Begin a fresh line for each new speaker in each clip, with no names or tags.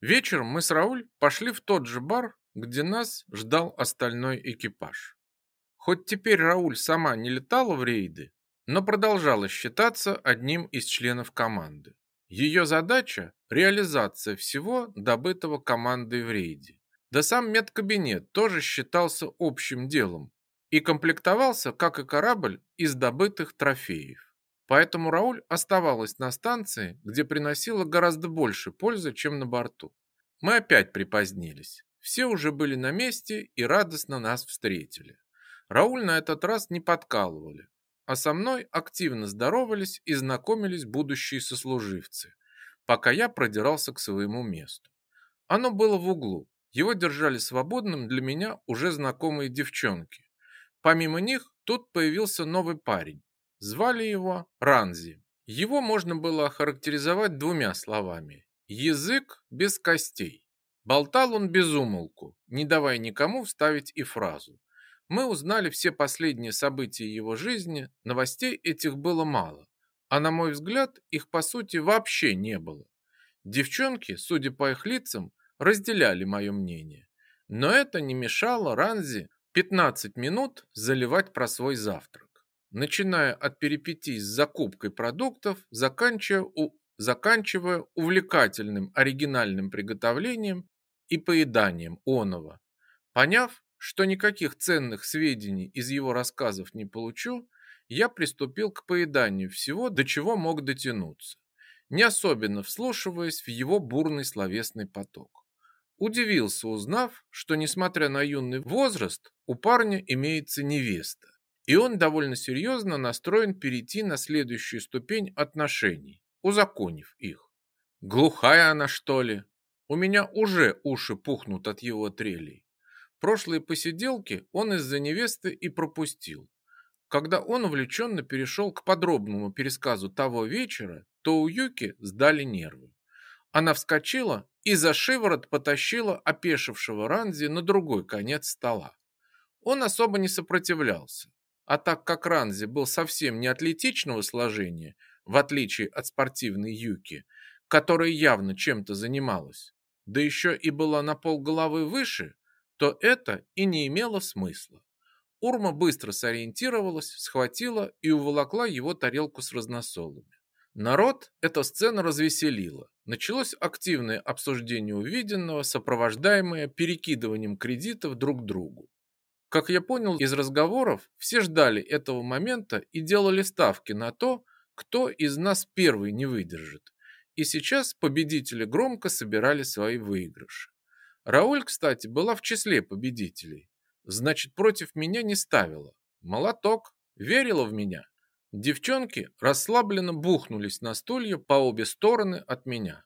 Вечером мы с Рауль пошли в тот же бар, где нас ждал остальной экипаж. Хоть теперь Рауль сама не летала в рейды, но продолжала считаться одним из членов команды. Ее задача – реализация всего, добытого командой в рейде. Да сам медкабинет тоже считался общим делом и комплектовался, как и корабль, из добытых трофеев. Поэтому Рауль оставалась на станции, где приносила гораздо больше пользы, чем на борту. Мы опять припозднились. Все уже были на месте и радостно нас встретили. Рауль на этот раз не подкалывали, а со мной активно здоровались и знакомились будущие сослуживцы, пока я продирался к своему месту. Оно было в углу, его держали свободным для меня уже знакомые девчонки. Помимо них тут появился новый парень, Звали его Ранзи. Его можно было охарактеризовать двумя словами. Язык без костей. Болтал он без умолку, не давая никому вставить и фразу. Мы узнали все последние события его жизни, новостей этих было мало. А на мой взгляд, их по сути вообще не было. Девчонки, судя по их лицам, разделяли мое мнение. Но это не мешало Ранзи 15 минут заливать про свой завтрак начиная от перипетий с закупкой продуктов, заканчивая, у, заканчивая увлекательным оригинальным приготовлением и поеданием оного. Поняв, что никаких ценных сведений из его рассказов не получу, я приступил к поеданию всего, до чего мог дотянуться, не особенно вслушиваясь в его бурный словесный поток. Удивился, узнав, что, несмотря на юный возраст, у парня имеется невеста и он довольно серьезно настроен перейти на следующую ступень отношений, узаконив их. Глухая она, что ли? У меня уже уши пухнут от его трелей. Прошлые посиделки он из-за невесты и пропустил. Когда он увлеченно перешел к подробному пересказу того вечера, то у Юки сдали нервы. Она вскочила и за шиворот потащила опешившего Ранзи на другой конец стола. Он особо не сопротивлялся, а так как Ранзи был совсем не атлетичного сложения, в отличие от спортивной Юки, которая явно чем-то занималась, да еще и была на полголовы выше, то это и не имело смысла. Урма быстро сориентировалась, схватила и уволокла его тарелку с разносолами. Народ эта сцена развеселила. Началось активное обсуждение увиденного, сопровождаемое перекидыванием кредитов друг другу. Как я понял из разговоров, все ждали этого момента и делали ставки на то, кто из нас первый не выдержит. И сейчас победители громко собирали свои выигрыши. Рауль, кстати, была в числе победителей. Значит, против меня не ставила. Молоток. Верила в меня. Девчонки расслабленно бухнулись на стулья по обе стороны от меня.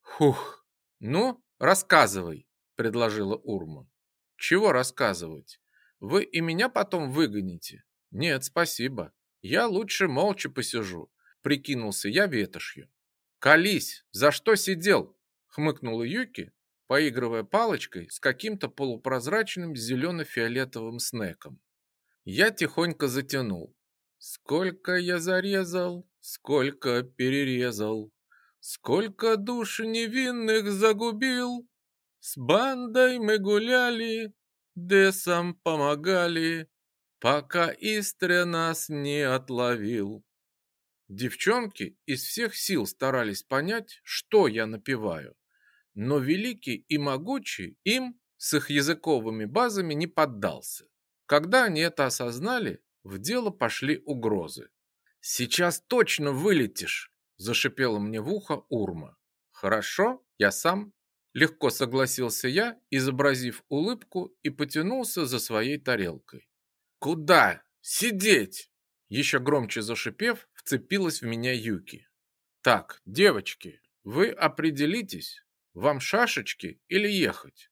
Хух. Ну, рассказывай, предложила Урма. Чего рассказывать? Вы и меня потом выгоните? Нет, спасибо. Я лучше молча посижу. Прикинулся я ветошью. Колись, за что сидел? Хмыкнула Юки, поигрывая палочкой с каким-то полупрозрачным зелено-фиолетовым снеком. Я тихонько затянул. Сколько я зарезал, сколько перерезал, сколько душ невинных загубил. С бандой мы гуляли, Десам помогали, пока Истря нас не отловил. Девчонки из всех сил старались понять, что я напеваю, но великий и могучий им с их языковыми базами не поддался. Когда они это осознали, в дело пошли угрозы. «Сейчас точно вылетишь!» – зашипела мне в ухо Урма. «Хорошо, я сам Легко согласился я, изобразив улыбку и потянулся за своей тарелкой. «Куда? Сидеть!» Еще громче зашипев, вцепилась в меня Юки. «Так, девочки, вы определитесь, вам шашечки или ехать?»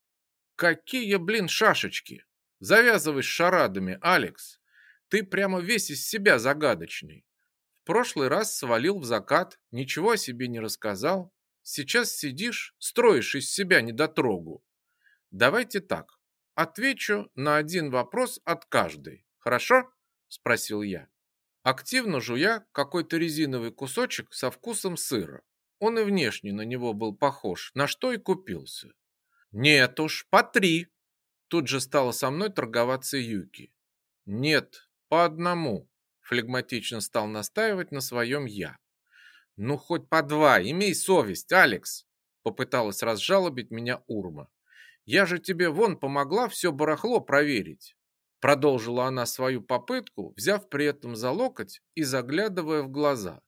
«Какие, блин, шашечки? Завязывай с шарадами, Алекс. Ты прямо весь из себя загадочный. В прошлый раз свалил в закат, ничего о себе не рассказал, Сейчас сидишь, строишь из себя недотрогу. Давайте так. Отвечу на один вопрос от каждой. Хорошо? Спросил я. Активно жуя какой-то резиновый кусочек со вкусом сыра. он и внешне на него был похож, на что и купился. «Нет уж, по три!» Тут же стала со мной торговаться Юки. «Нет, по одному», — флегматично стал настаивать на своем я. «Ну, хоть по два, имей совесть, Алекс!» Попыталась разжалобить меня Урма. «Я же тебе вон помогла все барахло проверить!» Продолжила она свою попытку, взяв при этом за локоть и заглядывая в глаза.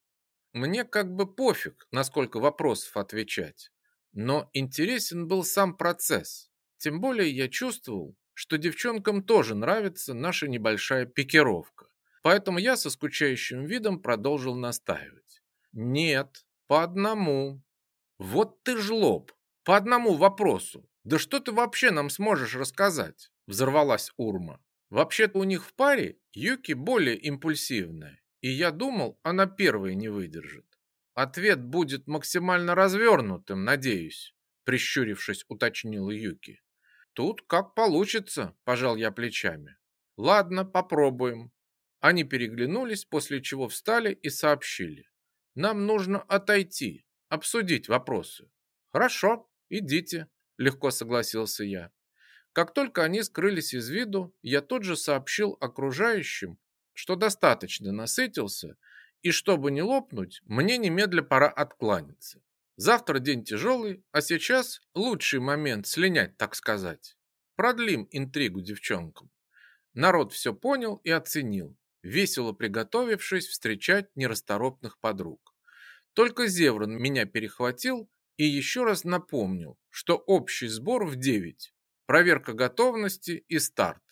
Мне как бы пофиг, насколько вопросов отвечать. Но интересен был сам процесс. Тем более я чувствовал, что девчонкам тоже нравится наша небольшая пикировка. Поэтому я со скучающим видом продолжил настаивать. Нет, по одному. Вот ты жлоб. По одному вопросу. Да что ты вообще нам сможешь рассказать? Взорвалась Урма. Вообще-то у них в паре Юки более импульсивная, и я думал, она первая не выдержит. Ответ будет максимально развернутым, надеюсь, прищурившись, уточнила Юки. Тут как получится, пожал я плечами. Ладно, попробуем. Они переглянулись, после чего встали и сообщили. Нам нужно отойти, обсудить вопросы. Хорошо, идите, легко согласился я. Как только они скрылись из виду, я тут же сообщил окружающим, что достаточно насытился и чтобы не лопнуть, мне немедля пора откланяться. Завтра день тяжелый, а сейчас лучший момент слинять, так сказать. Продлим интригу девчонкам. Народ все понял и оценил, весело приготовившись встречать нерасторопных подруг. Только Зеврон меня перехватил и еще раз напомнил, что общий сбор в девять, проверка готовности и старт.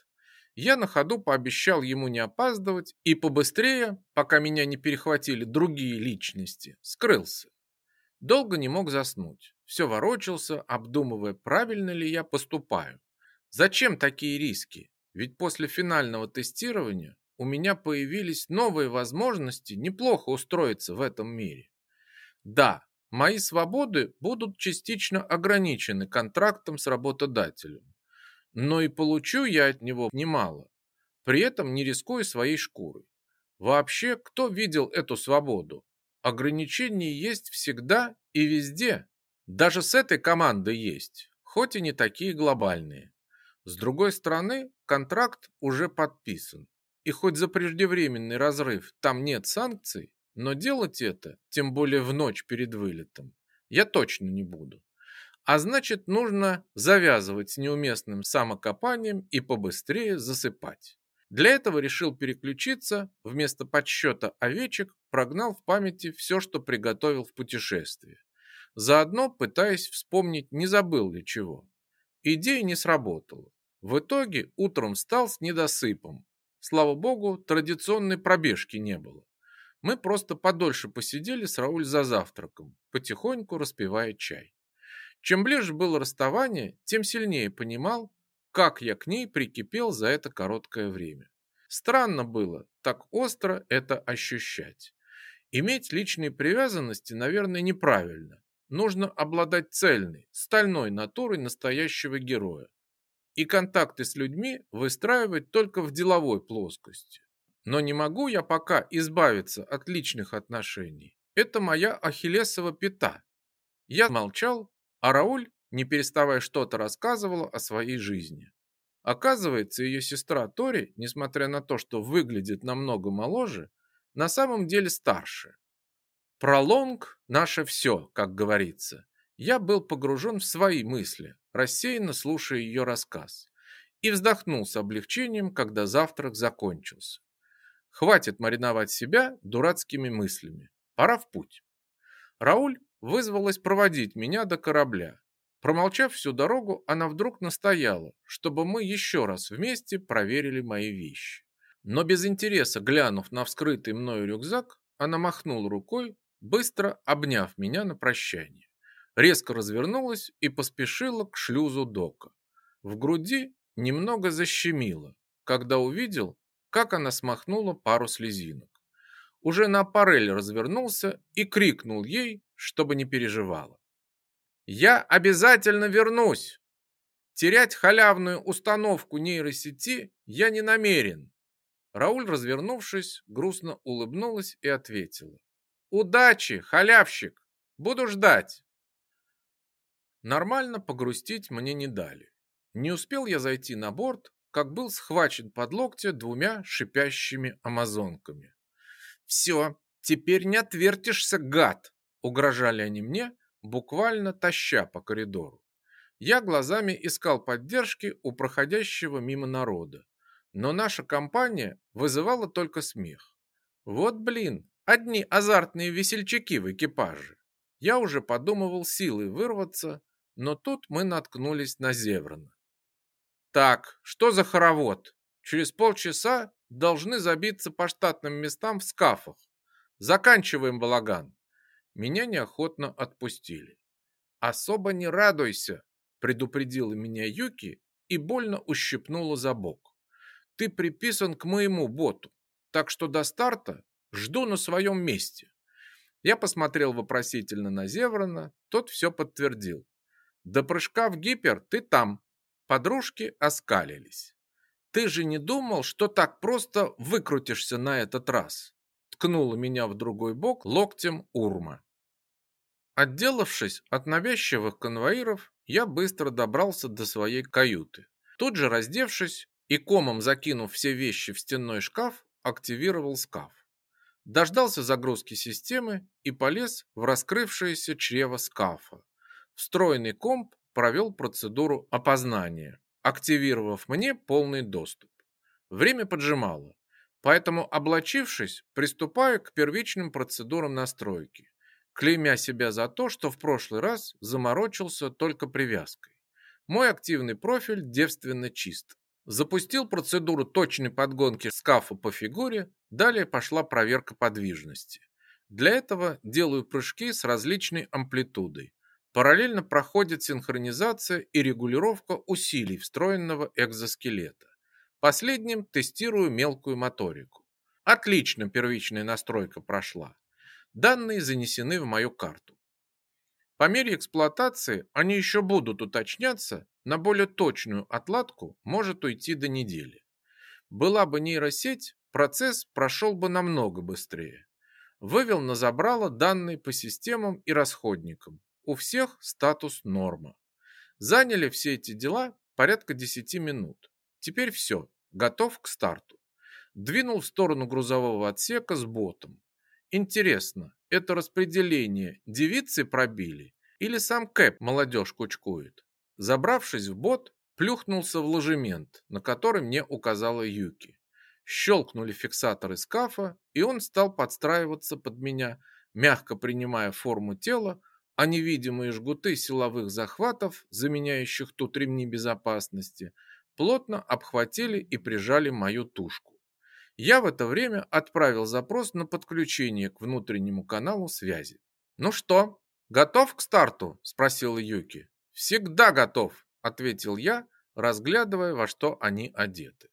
Я на ходу пообещал ему не опаздывать и побыстрее, пока меня не перехватили другие личности, скрылся. Долго не мог заснуть. Все ворочался, обдумывая, правильно ли я поступаю. Зачем такие риски? Ведь после финального тестирования у меня появились новые возможности неплохо устроиться в этом мире. Да, мои свободы будут частично ограничены контрактом с работодателем но и получу я от него немало, при этом не рискуя своей шкурой. Вообще, кто видел эту свободу? Ограничения есть всегда и везде. Даже с этой командой есть, хоть и не такие глобальные. С другой стороны, контракт уже подписан. И хоть за преждевременный разрыв там нет санкций, но делать это, тем более в ночь перед вылетом, я точно не буду. А значит, нужно завязывать с неуместным самокопанием и побыстрее засыпать. Для этого решил переключиться, вместо подсчета овечек прогнал в памяти все, что приготовил в путешествии. Заодно пытаясь вспомнить, не забыл ли чего. Идея не сработала. В итоге утром встал с недосыпом. Слава богу, традиционной пробежки не было. Мы просто подольше посидели с Рауль за завтраком, потихоньку распивая чай. Чем ближе было расставание, тем сильнее понимал, как я к ней прикипел за это короткое время. Странно было так остро это ощущать. Иметь личные привязанности, наверное, неправильно. Нужно обладать цельной, стальной натурой настоящего героя. И контакты с людьми выстраивать только в деловой плоскости. Но не могу я пока избавиться от личных отношений. Это моя ахиллесова пята. Я молчал, а Рауль, не переставая что-то рассказывала о своей жизни. Оказывается, ее сестра Тори, несмотря на то, что выглядит намного моложе, на самом деле старше. Пролонг – наше все, как говорится. Я был погружен в свои мысли, рассеянно слушая ее рассказ, и вздохнул с облегчением, когда завтрак закончился. Хватит мариновать себя дурацкими мыслями. Пора в путь. Рауль вызвалась проводить меня до корабля. Промолчав всю дорогу, она вдруг настояла, чтобы мы еще раз вместе проверили мои вещи. Но без интереса, глянув на вскрытый мною рюкзак, она махнула рукой, быстро обняв меня на прощание. Резко развернулась и поспешила к шлюзу дока. В груди немного защемило, когда увидел, как она смахнула пару слезинок. Уже на парель развернулся и крикнул ей, чтобы не переживала. «Я обязательно вернусь! Терять халявную установку нейросети я не намерен!» Рауль, развернувшись, грустно улыбнулась и ответила. «Удачи, халявщик! Буду ждать. Нормально погрустить мне не дали. Не успел я зайти на борт, как был схвачен под локти двумя шипящими амазонками. «Все, теперь не отвертишься, гад!» Угрожали они мне, буквально таща по коридору. Я глазами искал поддержки у проходящего мимо народа, но наша компания вызывала только смех. Вот блин, одни азартные весельчаки в экипаже. Я уже подумывал силой вырваться, но тут мы наткнулись на Зеврана. Так, что за хоровод? Через полчаса должны забиться по штатным местам в скафах. Заканчиваем балаган. Меня неохотно отпустили. Особо не радуйся, предупредила меня Юки и больно ущипнула за бок. Ты приписан к моему боту, так что до старта жду на своем месте. Я посмотрел вопросительно на Зеврана, тот все подтвердил. До прыжка в гипер ты там, Подружки оскалились. «Ты же не думал, что так просто выкрутишься на этот раз?» Ткнула меня в другой бок локтем Урма. Отделавшись от навязчивых конвоиров, я быстро добрался до своей каюты. Тут же раздевшись и комом закинув все вещи в стенной шкаф, активировал скаф. Дождался загрузки системы и полез в раскрывшееся чрево скафа. Встроенный комп провел процедуру опознания, активировав мне полный доступ. Время поджимало, поэтому, облачившись, приступаю к первичным процедурам настройки, клеймя себя за то, что в прошлый раз заморочился только привязкой. Мой активный профиль девственно чист. Запустил процедуру точной подгонки скафа по фигуре, далее пошла проверка подвижности. Для этого делаю прыжки с различной амплитудой, Параллельно проходит синхронизация и регулировка усилий встроенного экзоскелета. Последним тестирую мелкую моторику. Отлично первичная настройка прошла. Данные занесены в мою карту. По мере эксплуатации они еще будут уточняться, на более точную отладку может уйти до недели. Была бы нейросеть, процесс прошел бы намного быстрее. Вывел на забрало данные по системам и расходникам, у всех статус норма. Заняли все эти дела порядка 10 минут. Теперь все, готов к старту. Двинул в сторону грузового отсека с ботом. Интересно, это распределение девицы пробили или сам Кэп молодежь кучкует? Забравшись в бот, плюхнулся в ложемент, на который мне указала Юки. Щелкнули фиксаторы скафа, и он стал подстраиваться под меня, мягко принимая форму тела, а невидимые жгуты силовых захватов, заменяющих тут ремни безопасности, плотно обхватили и прижали мою тушку. Я в это время отправил запрос на подключение к внутреннему каналу связи. «Ну что, готов к старту?» – спросил Юки. «Всегда готов», – ответил я, разглядывая, во что они одеты.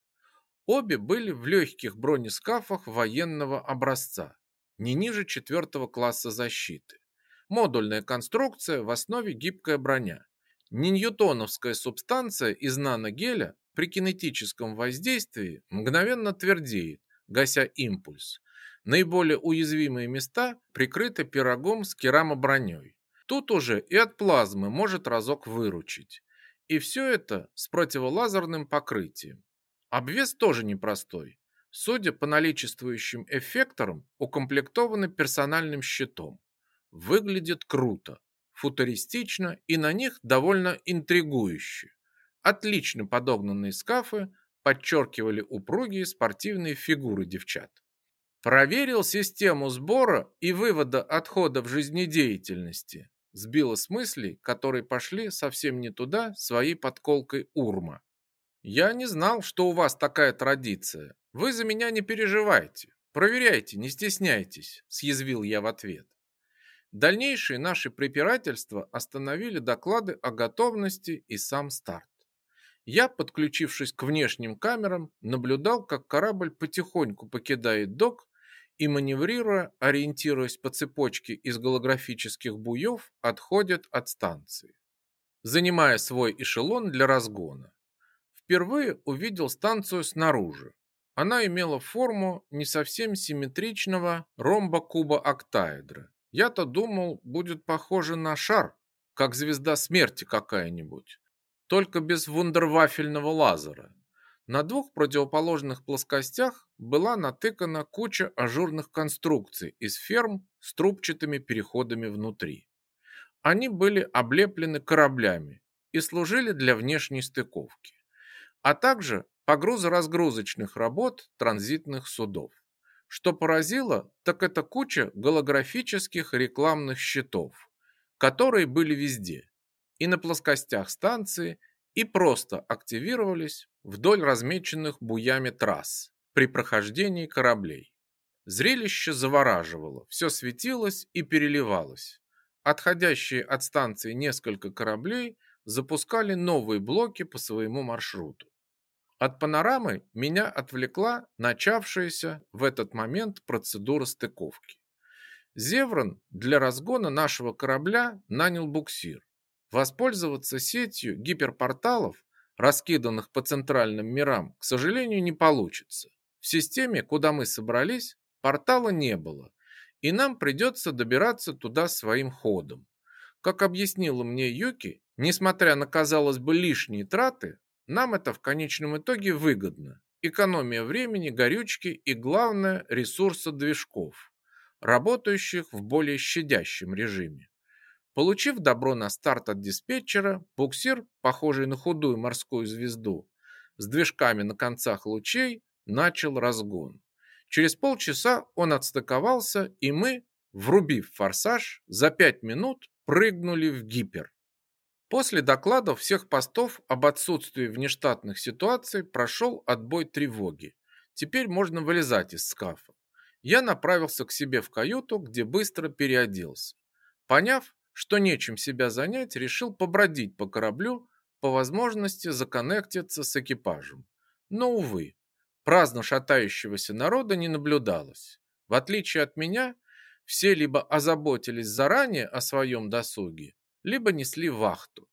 Обе были в легких бронескафах военного образца, не ниже четвертого класса защиты. Модульная конструкция, в основе гибкая броня. Не ньютоновская субстанция из наногеля при кинетическом воздействии мгновенно твердеет, гася импульс. Наиболее уязвимые места прикрыты пирогом с керамоброней. Тут уже и от плазмы может разок выручить. И все это с противолазерным покрытием. Обвес тоже непростой. Судя по наличествующим эффекторам, укомплектованы персональным щитом. Выглядит круто, футуристично и на них довольно интригующе. Отлично подогнанные скафы подчеркивали упругие спортивные фигуры девчат. Проверил систему сбора и вывода отходов жизнедеятельности. Сбила с мыслей, которые пошли совсем не туда своей подколкой Урма. Я не знал, что у вас такая традиция. Вы за меня не переживайте. Проверяйте, не стесняйтесь, съязвил я в ответ. Дальнейшие наши препирательства остановили доклады о готовности и сам старт. Я, подключившись к внешним камерам, наблюдал, как корабль потихоньку покидает док и, маневрируя, ориентируясь по цепочке из голографических буев, отходит от станции, занимая свой эшелон для разгона. Впервые увидел станцию снаружи. Она имела форму не совсем симметричного ромба-куба октаэдра Я-то думал, будет похоже на шар, как звезда смерти какая-нибудь, только без вундервафельного лазера. На двух противоположных плоскостях была натыкана куча ажурных конструкций из ферм с трубчатыми переходами внутри. Они были облеплены кораблями и служили для внешней стыковки, а также погрузо-разгрузочных работ транзитных судов. Что поразило, так это куча голографических рекламных щитов, которые были везде, и на плоскостях станции, и просто активировались вдоль размеченных буями трасс при прохождении кораблей. Зрелище завораживало, все светилось и переливалось. Отходящие от станции несколько кораблей запускали новые блоки по своему маршруту. От панорамы меня отвлекла начавшаяся в этот момент процедура стыковки. Зеврон для разгона нашего корабля нанял буксир. Воспользоваться сетью гиперпорталов, раскиданных по центральным мирам, к сожалению, не получится. В системе, куда мы собрались, портала не было, и нам придется добираться туда своим ходом. Как объяснила мне Юки, несмотря на, казалось бы, лишние траты, нам это в конечном итоге выгодно. Экономия времени, горючки и, главное, ресурса движков, работающих в более щадящем режиме. Получив добро на старт от диспетчера, буксир, похожий на худую морскую звезду, с движками на концах лучей, начал разгон. Через полчаса он отстыковался, и мы, врубив форсаж, за пять минут прыгнули в гипер. После докладов всех постов об отсутствии внештатных ситуаций прошел отбой тревоги. Теперь можно вылезать из скафа. Я направился к себе в каюту, где быстро переоделся. Поняв, что нечем себя занять, решил побродить по кораблю, по возможности законнектиться с экипажем. Но, увы, праздно шатающегося народа не наблюдалось. В отличие от меня, все либо озаботились заранее о своем досуге, либо несли вахту.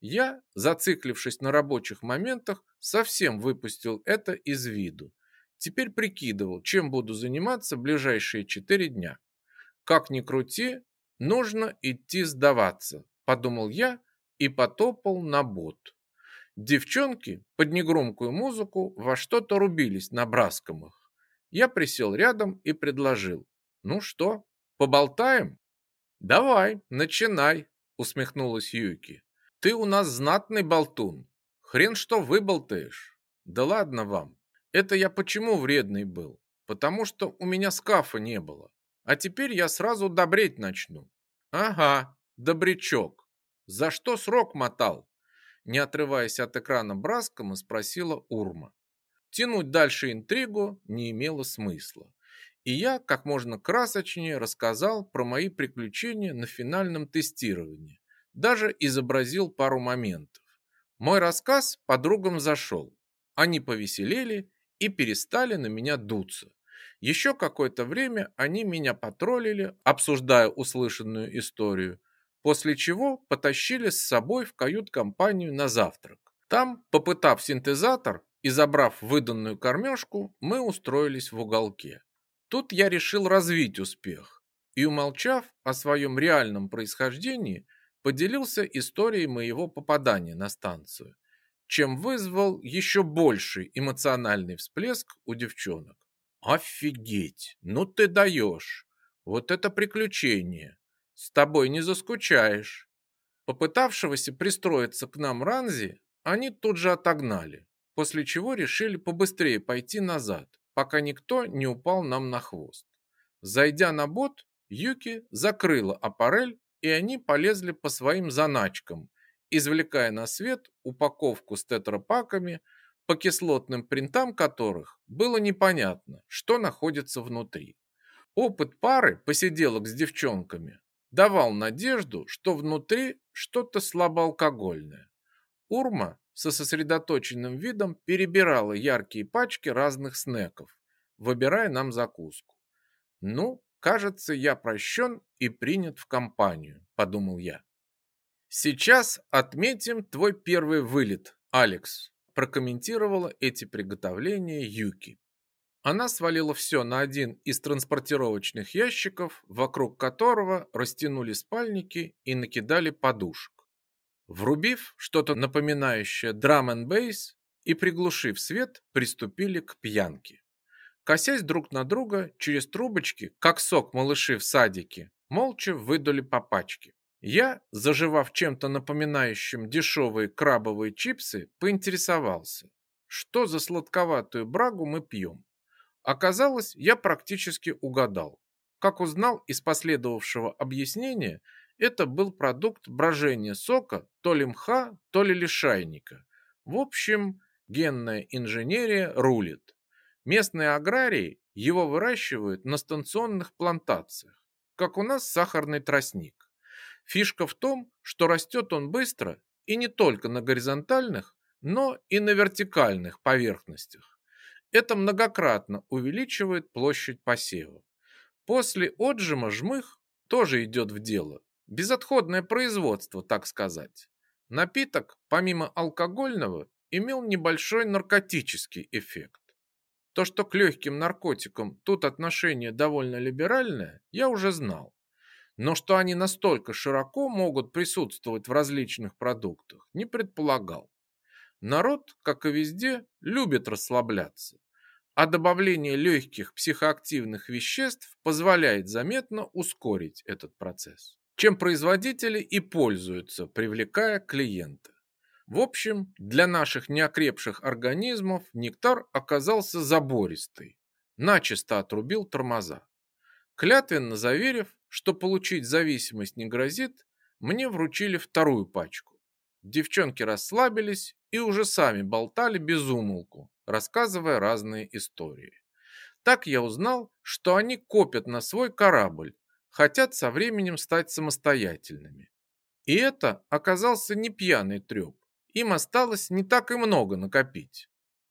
Я, зациклившись на рабочих моментах, совсем выпустил это из виду. Теперь прикидывал, чем буду заниматься ближайшие четыре дня. Как ни крути, нужно идти сдаваться, подумал я и потопал на бот. Девчонки под негромкую музыку во что-то рубились на браскомах. Я присел рядом и предложил. Ну что, поболтаем? Давай, начинай, усмехнулась Юки. Ты у нас знатный болтун. Хрен что выболтаешь. Да ладно вам. Это я почему вредный был? Потому что у меня скафа не было. А теперь я сразу добреть начну. Ага, добрячок. За что срок мотал? Не отрываясь от экрана Браскома, спросила Урма. Тянуть дальше интригу не имело смысла и я как можно красочнее рассказал про мои приключения на финальном тестировании, даже изобразил пару моментов. Мой рассказ подругам зашел. Они повеселели и перестали на меня дуться. Еще какое-то время они меня потроллили, обсуждая услышанную историю, после чего потащили с собой в кают-компанию на завтрак. Там, попытав синтезатор и забрав выданную кормежку, мы устроились в уголке. Тут я решил развить успех и, умолчав о своем реальном происхождении, поделился историей моего попадания на станцию, чем вызвал еще больший эмоциональный всплеск у девчонок. «Офигеть! Ну ты даешь! Вот это приключение! С тобой не заскучаешь!» Попытавшегося пристроиться к нам Ранзи, они тут же отогнали, после чего решили побыстрее пойти назад, пока никто не упал нам на хвост. Зайдя на бот, Юки закрыла аппарель, и они полезли по своим заначкам, извлекая на свет упаковку с тетрапаками, по кислотным принтам которых было непонятно, что находится внутри. Опыт пары посиделок с девчонками давал надежду, что внутри что-то слабоалкогольное. Урма со сосредоточенным видом перебирала яркие пачки разных снеков, выбирая нам закуску. «Ну, кажется, я прощен и принят в компанию», – подумал я. «Сейчас отметим твой первый вылет, Алекс», – прокомментировала эти приготовления Юки. Она свалила все на один из транспортировочных ящиков, вокруг которого растянули спальники и накидали подушек. Врубив что-то напоминающее драм н бейс и приглушив свет, приступили к пьянке. Косясь друг на друга через трубочки, как сок малыши в садике, молча выдали по пачке. Я, заживав чем-то напоминающим дешевые крабовые чипсы, поинтересовался, что за сладковатую брагу мы пьем. Оказалось, я практически угадал. Как узнал из последовавшего объяснения, это был продукт брожения сока то ли мха, то ли лишайника. В общем, генная инженерия рулит. Местные аграрии его выращивают на станционных плантациях, как у нас сахарный тростник. Фишка в том, что растет он быстро и не только на горизонтальных, но и на вертикальных поверхностях. Это многократно увеличивает площадь посева. После отжима жмых тоже идет в дело. Безотходное производство, так сказать. Напиток, помимо алкогольного, имел небольшой наркотический эффект. То, что к легким наркотикам тут отношение довольно либеральное, я уже знал. Но что они настолько широко могут присутствовать в различных продуктах, не предполагал. Народ, как и везде, любит расслабляться а добавление легких психоактивных веществ позволяет заметно ускорить этот процесс, чем производители и пользуются, привлекая клиента. В общем, для наших неокрепших организмов нектар оказался забористый, начисто отрубил тормоза. Клятвенно заверив, что получить зависимость не грозит, мне вручили вторую пачку. Девчонки расслабились и уже сами болтали без умолку, рассказывая разные истории. Так я узнал, что они копят на свой корабль, хотят со временем стать самостоятельными. И это оказался не пьяный треп. Им осталось не так и много накопить.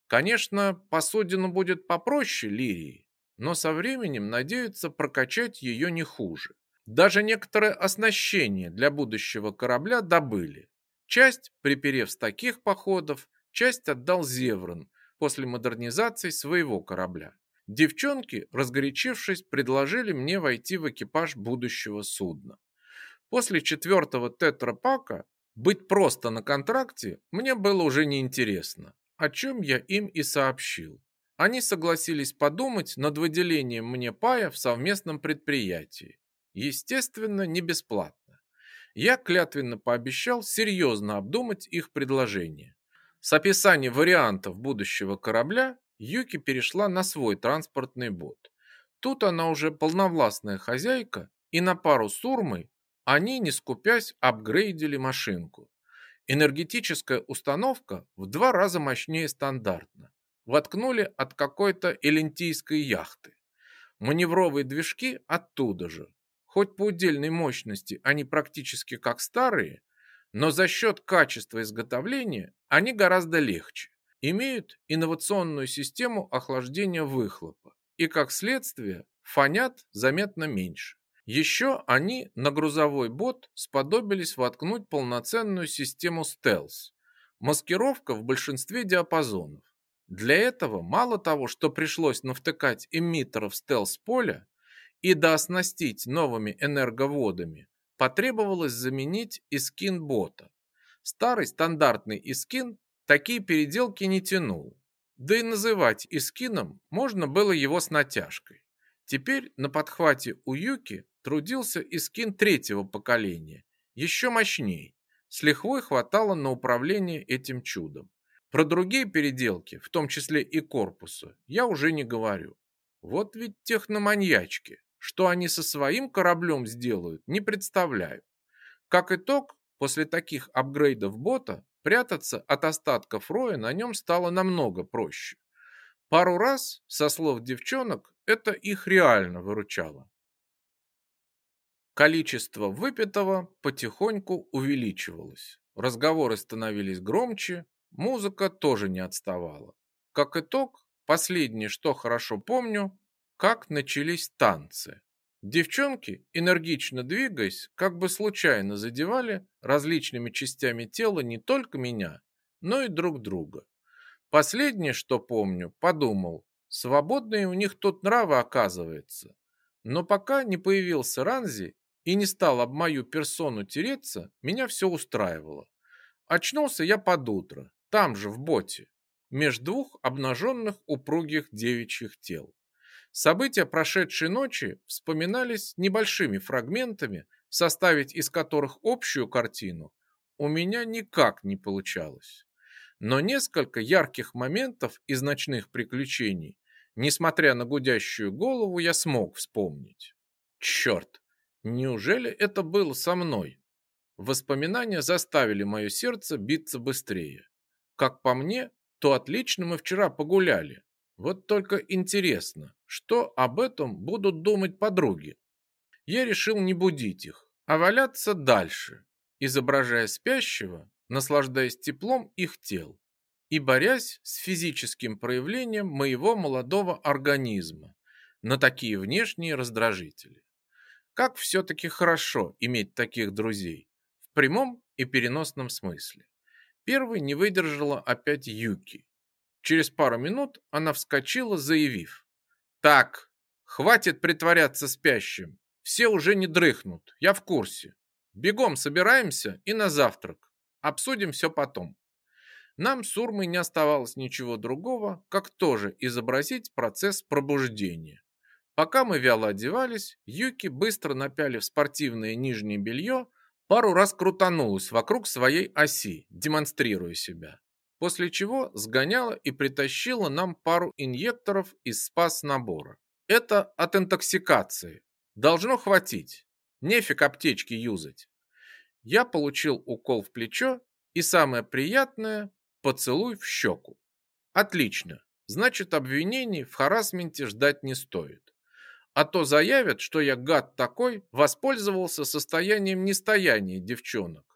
Конечно, посудину будет попроще Лирии, но со временем надеются прокачать ее не хуже. Даже некоторое оснащение для будущего корабля добыли. Часть, приперев с таких походов, часть отдал Зеврон, после модернизации своего корабля. Девчонки, разгорячившись, предложили мне войти в экипаж будущего судна. После четвертого тетрапака быть просто на контракте мне было уже неинтересно, о чем я им и сообщил. Они согласились подумать над выделением мне пая в совместном предприятии. Естественно, не бесплатно. Я клятвенно пообещал серьезно обдумать их предложение. С описания вариантов будущего корабля Юки перешла на свой транспортный бот. Тут она уже полновластная хозяйка, и на пару с Урмой они, не скупясь, апгрейдили машинку. Энергетическая установка в два раза мощнее стандартно. Воткнули от какой-то элентийской яхты. Маневровые движки оттуда же. Хоть по удельной мощности они практически как старые, но за счет качества изготовления они гораздо легче, имеют инновационную систему охлаждения выхлопа и, как следствие, фонят заметно меньше. Еще они на грузовой бот сподобились воткнуть полноценную систему стелс. Маскировка в большинстве диапазонов. Для этого мало того, что пришлось навтыкать эмиттеров стелс-поля и дооснастить новыми энерговодами, потребовалось заменить искин бота. Старый стандартный Искин такие переделки не тянул. Да и называть Искином можно было его с натяжкой. Теперь на подхвате у Юки трудился Искин третьего поколения, еще мощней. С лихвой хватало на управление этим чудом. Про другие переделки, в том числе и корпуса, я уже не говорю. Вот ведь техноманьячки, что они со своим кораблем сделают, не представляю. Как итог, После таких апгрейдов бота прятаться от остатков роя на нем стало намного проще. Пару раз, со слов девчонок, это их реально выручало. Количество выпитого потихоньку увеличивалось. Разговоры становились громче, музыка тоже не отставала. Как итог, последнее, что хорошо помню, как начались танцы. Девчонки, энергично двигаясь, как бы случайно задевали различными частями тела не только меня, но и друг друга. Последнее, что помню, подумал, Свободные у них тут нравы, оказывается. Но пока не появился Ранзи и не стал об мою персону тереться, меня все устраивало. Очнулся я под утро, там же, в боте, меж двух обнаженных упругих девичьих тел. События прошедшей ночи вспоминались небольшими фрагментами, составить из которых общую картину у меня никак не получалось. Но несколько ярких моментов из ночных приключений, несмотря на гудящую голову, я смог вспомнить. Черт, неужели это было со мной? Воспоминания заставили мое сердце биться быстрее. Как по мне, то отлично мы вчера погуляли. Вот только интересно, что об этом будут думать подруги. Я решил не будить их, а валяться дальше, изображая спящего, наслаждаясь теплом их тел и борясь с физическим проявлением моего молодого организма на такие внешние раздражители. Как все-таки хорошо иметь таких друзей в прямом и переносном смысле. Первой не выдержала опять Юки. Через пару минут она вскочила, заявив. «Так, хватит притворяться спящим. Все уже не дрыхнут, я в курсе. Бегом собираемся и на завтрак. Обсудим все потом». Нам с Урмой не оставалось ничего другого, как тоже изобразить процесс пробуждения. Пока мы вяло одевались, Юки, быстро напялив спортивное нижнее белье, пару раз крутанулась вокруг своей оси, демонстрируя себя. После чего сгоняла и притащила нам пару инъекторов из спас-набора. Это от интоксикации. Должно хватить. Нефиг аптечки юзать. Я получил укол в плечо и самое приятное – поцелуй в щеку. Отлично. Значит, обвинений в харасменте ждать не стоит. А то заявят, что я гад такой, воспользовался состоянием нестояния девчонок.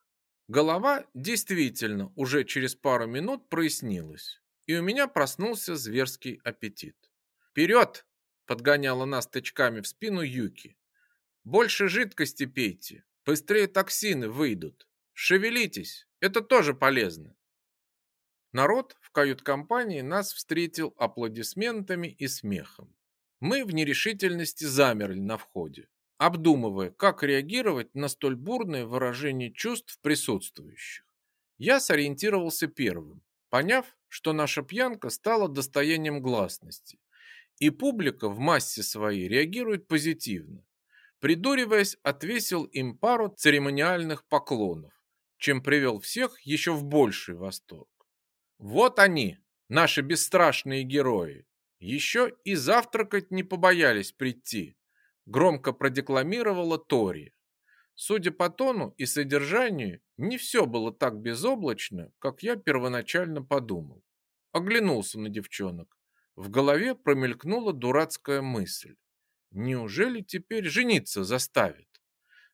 Голова действительно уже через пару минут прояснилась, и у меня проснулся зверский аппетит. «Вперед!» – подгоняла нас тычками в спину Юки. «Больше жидкости пейте, быстрее токсины выйдут. Шевелитесь, это тоже полезно». Народ в кают-компании нас встретил аплодисментами и смехом. Мы в нерешительности замерли на входе, обдумывая, как реагировать на столь бурное выражение чувств присутствующих. Я сориентировался первым, поняв, что наша пьянка стала достоянием гласности, и публика в массе своей реагирует позитивно. Придуриваясь, отвесил им пару церемониальных поклонов, чем привел всех еще в больший восторг. Вот они, наши бесстрашные герои, еще и завтракать не побоялись прийти, громко продекламировала Тори. Судя по тону и содержанию, не все было так безоблачно, как я первоначально подумал. Оглянулся на девчонок. В голове промелькнула дурацкая мысль. Неужели теперь жениться заставит?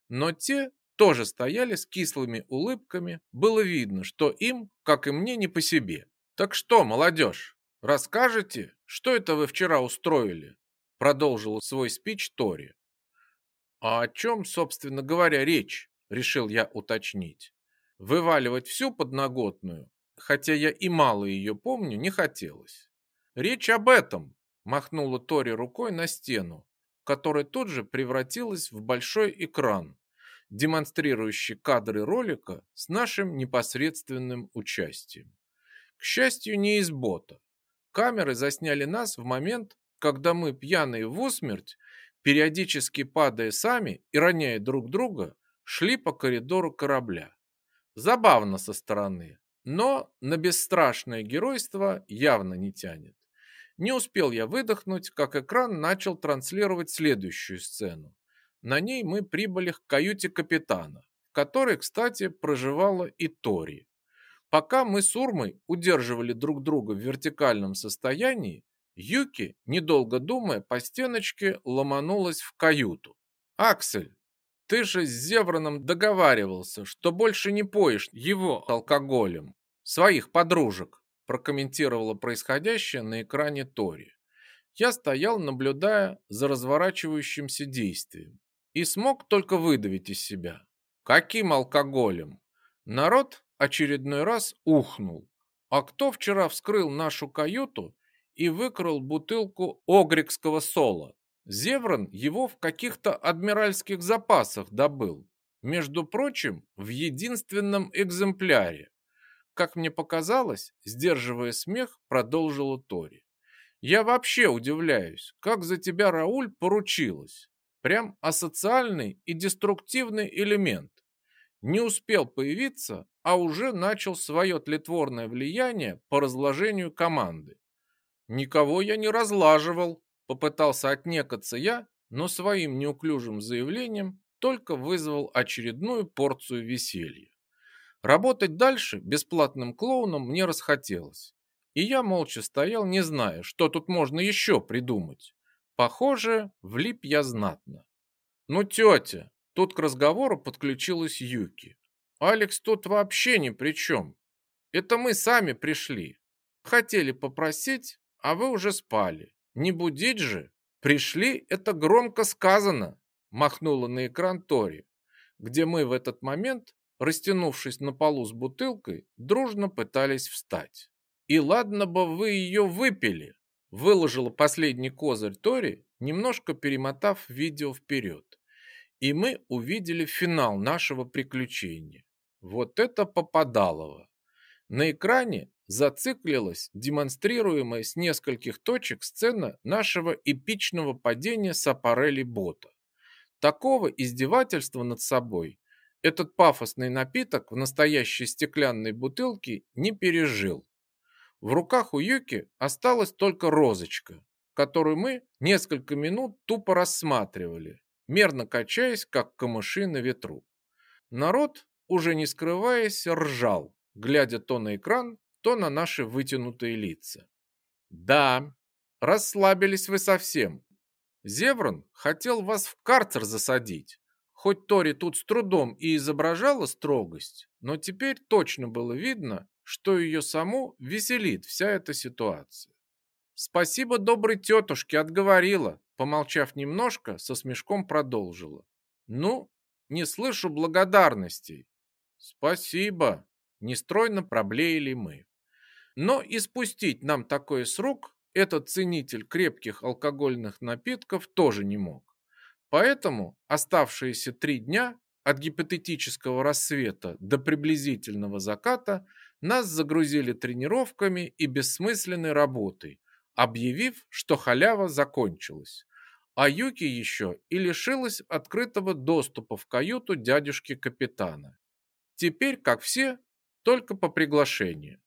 Но те тоже стояли с кислыми улыбками. Было видно, что им, как и мне, не по себе. Так что, молодежь, расскажете, что это вы вчера устроили? Продолжил свой спич Тори. А о чем, собственно говоря, речь? Решил я уточнить. Вываливать всю подноготную, хотя я и мало ее помню, не хотелось. Речь об этом, махнула Тори рукой на стену, которая тут же превратилась в большой экран, демонстрирующий кадры ролика с нашим непосредственным участием. К счастью, не из бота. Камеры засняли нас в момент, когда мы, пьяные в усмерть, периодически падая сами и роняя друг друга, шли по коридору корабля. Забавно со стороны, но на бесстрашное геройство явно не тянет. Не успел я выдохнуть, как экран начал транслировать следующую сцену. На ней мы прибыли к каюте капитана, в которой, кстати, проживала и Тори. Пока мы с Урмой удерживали друг друга в вертикальном состоянии, Юки, недолго думая, по стеночке ломанулась в каюту. «Аксель, ты же с Зевраном договаривался, что больше не поешь его алкоголем, своих подружек», прокомментировала происходящее на экране Тори. Я стоял, наблюдая за разворачивающимся действием, и смог только выдавить из себя. Каким алкоголем? Народ очередной раз ухнул. А кто вчера вскрыл нашу каюту и выкрал бутылку огрекского сола. Зеврон его в каких-то адмиральских запасах добыл. Между прочим, в единственном экземпляре. Как мне показалось, сдерживая смех, продолжила Тори. Я вообще удивляюсь, как за тебя Рауль поручилась. Прям асоциальный и деструктивный элемент. Не успел появиться, а уже начал свое тлетворное влияние по разложению команды. Никого я не разлаживал, попытался отнекаться я, но своим неуклюжим заявлением только вызвал очередную порцию веселья. Работать дальше бесплатным клоуном мне расхотелось, и я молча стоял, не зная, что тут можно еще придумать. Похоже, влип я знатно. Ну, тетя, тут к разговору подключилась Юки. Алекс тут вообще ни при чем. Это мы сами пришли. Хотели попросить, а вы уже спали. Не будить же. Пришли, это громко сказано, махнула на экран Тори, где мы в этот момент, растянувшись на полу с бутылкой, дружно пытались встать. И ладно бы вы ее выпили, выложила последний козырь Тори, немножко перемотав видео вперед. И мы увидели финал нашего приключения. Вот это попадалово. На экране зациклилась демонстрируемая с нескольких точек сцена нашего эпичного падения с аппарели бота. Такого издевательства над собой этот пафосный напиток в настоящей стеклянной бутылке не пережил. В руках у Юки осталась только розочка, которую мы несколько минут тупо рассматривали, мерно качаясь, как камыши на ветру. Народ, уже не скрываясь, ржал, глядя то на экран, то на наши вытянутые лица. Да, расслабились вы совсем. Зеврон хотел вас в карцер засадить. Хоть Тори тут с трудом и изображала строгость, но теперь точно было видно, что ее саму веселит вся эта ситуация. Спасибо доброй тетушке, отговорила, помолчав немножко, со смешком продолжила. Ну, не слышу благодарностей. Спасибо, нестройно проблеяли мы. Но испустить нам такое с рук этот ценитель крепких алкогольных напитков тоже не мог. Поэтому оставшиеся три дня от гипотетического рассвета до приблизительного заката нас загрузили тренировками и бессмысленной работой, объявив, что халява закончилась. А Юки еще и лишилась открытого доступа в каюту дядюшки капитана. Теперь, как все, только по приглашению.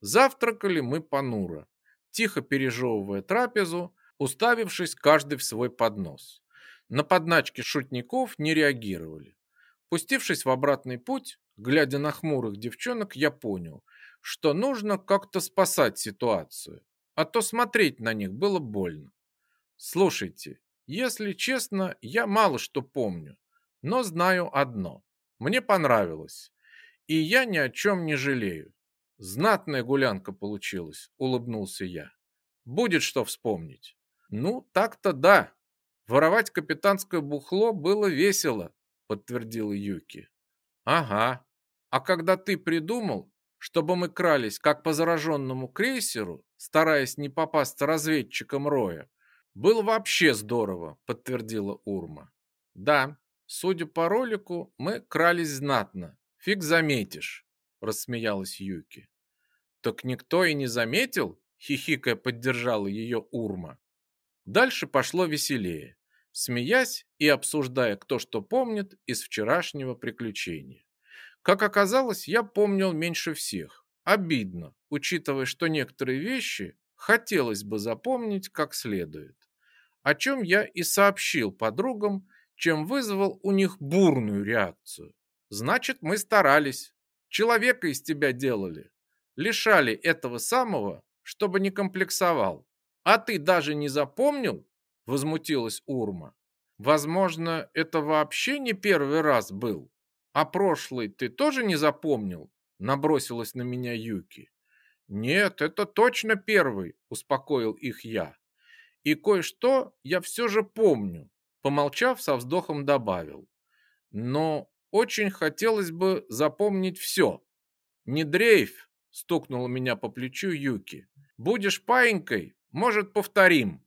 Завтракали мы понуро, тихо пережевывая трапезу, уставившись каждый в свой поднос. На подначки шутников не реагировали. Пустившись в обратный путь, глядя на хмурых девчонок, я понял, что нужно как-то спасать ситуацию, а то смотреть на них было больно. Слушайте, если честно, я мало что помню, но знаю одно. Мне понравилось, и я ни о чем не жалею. Знатная гулянка получилась, улыбнулся я. Будет что вспомнить. Ну, так-то да. Воровать капитанское бухло было весело, подтвердила Юки. Ага. А когда ты придумал, чтобы мы крались как по зараженному крейсеру, стараясь не попасться разведчикам Роя, было вообще здорово, подтвердила Урма. Да, судя по ролику, мы крались знатно. Фиг заметишь, рассмеялась Юки. Так никто и не заметил, хихикая поддержала ее Урма. Дальше пошло веселее, смеясь и обсуждая, кто что помнит из вчерашнего приключения. Как оказалось, я помнил меньше всех. Обидно, учитывая, что некоторые вещи хотелось бы запомнить как следует. О чем я и сообщил подругам, чем вызвал у них бурную реакцию. Значит, мы старались. Человека из тебя делали лишали этого самого, чтобы не комплексовал. А ты даже не запомнил? Возмутилась Урма. Возможно, это вообще не первый раз был. А прошлый ты тоже не запомнил? Набросилась на меня Юки. Нет, это точно первый, успокоил их я. И кое-что я все же помню, помолчав, со вздохом добавил. Но очень хотелось бы запомнить все. Не дрейф, стукнула меня по плечу Юки. Будешь паинькой, Может, повторим?»